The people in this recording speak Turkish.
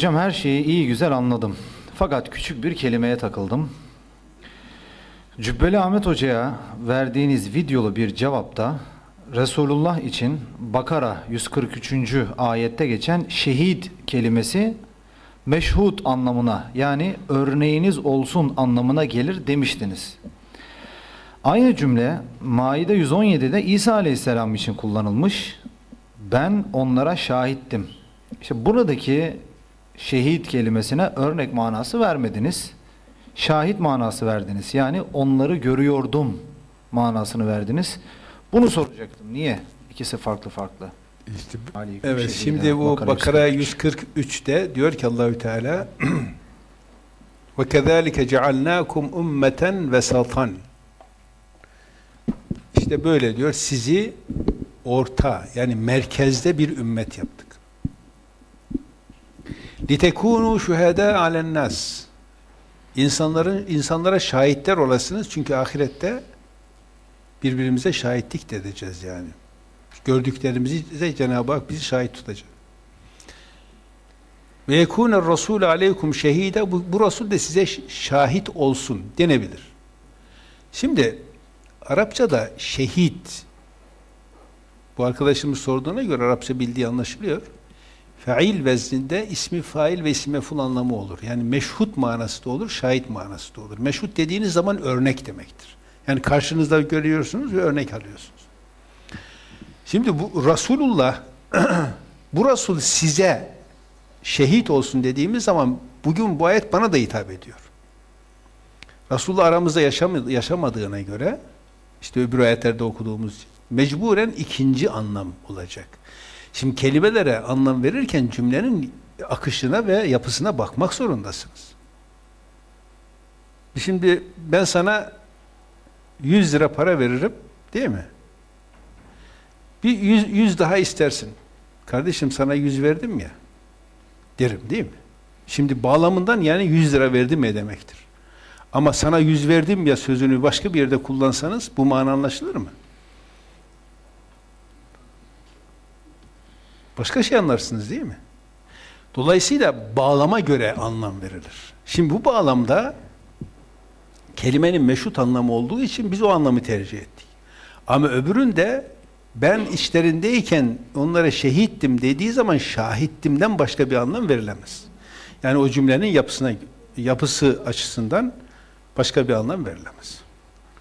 Hocam her şeyi iyi güzel anladım. Fakat küçük bir kelimeye takıldım. Cübbeli Ahmet Hoca'ya verdiğiniz videolu bir cevapta Resulullah için Bakara 143. ayette geçen şehit kelimesi meşhut anlamına yani örneğiniz olsun anlamına gelir demiştiniz. Aynı cümle Maide 117'de İsa Aleyhisselam için kullanılmış. Ben onlara şahittim. İşte buradaki şehit kelimesine örnek manası vermediniz. Şahit manası verdiniz. Yani onları görüyordum manasını verdiniz. Bunu soracaktım. Niye? İkisi farklı farklı. İşte Aleyküm evet şehide, şimdi bu Bakara Bakara 143. 143'te diyor ki Allahü Teala ve kezalike cealnakum ummeten vesatan işte böyle diyor sizi orta yani merkezde bir ümmet yaptık. Litekunu şuhada alen nas. İnsanların insanlara şahitler olasınız çünkü ahirette birbirimize şahitlik de edeceğiz yani. Gördüklerimizi de Cenab-ı Hak bizi şahit tutacak. Ve yekûne Rasul aleykum şehide bu, bu Resul de size şahit olsun denebilir. Şimdi Arapçada şehit bu arkadaşımız sorduğuna göre Arapça bildiği anlaşılıyor. Fail vezninde ismi fail ve ismi mef'ul anlamı olur. Yani meşhut manası da olur, şahit manası da olur. Meşhut dediğiniz zaman örnek demektir. Yani karşınızda görüyorsunuz ve örnek alıyorsunuz. Şimdi bu Resulullah bu Resul size şehit olsun dediğimiz zaman bugün bu ayet bana da hitap ediyor. Resulullah aramızda yaşamadı- yaşamadığına göre işte öbür ayetlerde okuduğumuz mecburen ikinci anlam olacak. Şimdi kelimelere anlam verirken cümlenin akışına ve yapısına bakmak zorundasınız. Şimdi ben sana 100 lira para veririm değil mi? Bir 100, 100 daha istersin. Kardeşim sana 100 verdim ya derim değil mi? Şimdi bağlamından yani 100 lira verdim ya demektir. Ama sana 100 verdim ya sözünü başka bir yerde kullansanız bu mana anlaşılır mı? Başka şey anlarsınız değil mi? Dolayısıyla bağlama göre anlam verilir. Şimdi bu bağlamda kelimenin meşhut anlamı olduğu için biz o anlamı tercih ettik. Ama öbüründe ben içlerindeyken onlara şehittim dediği zaman şahittimden başka bir anlam verilemez. Yani o cümlenin yapısına yapısı açısından başka bir anlam verilemez.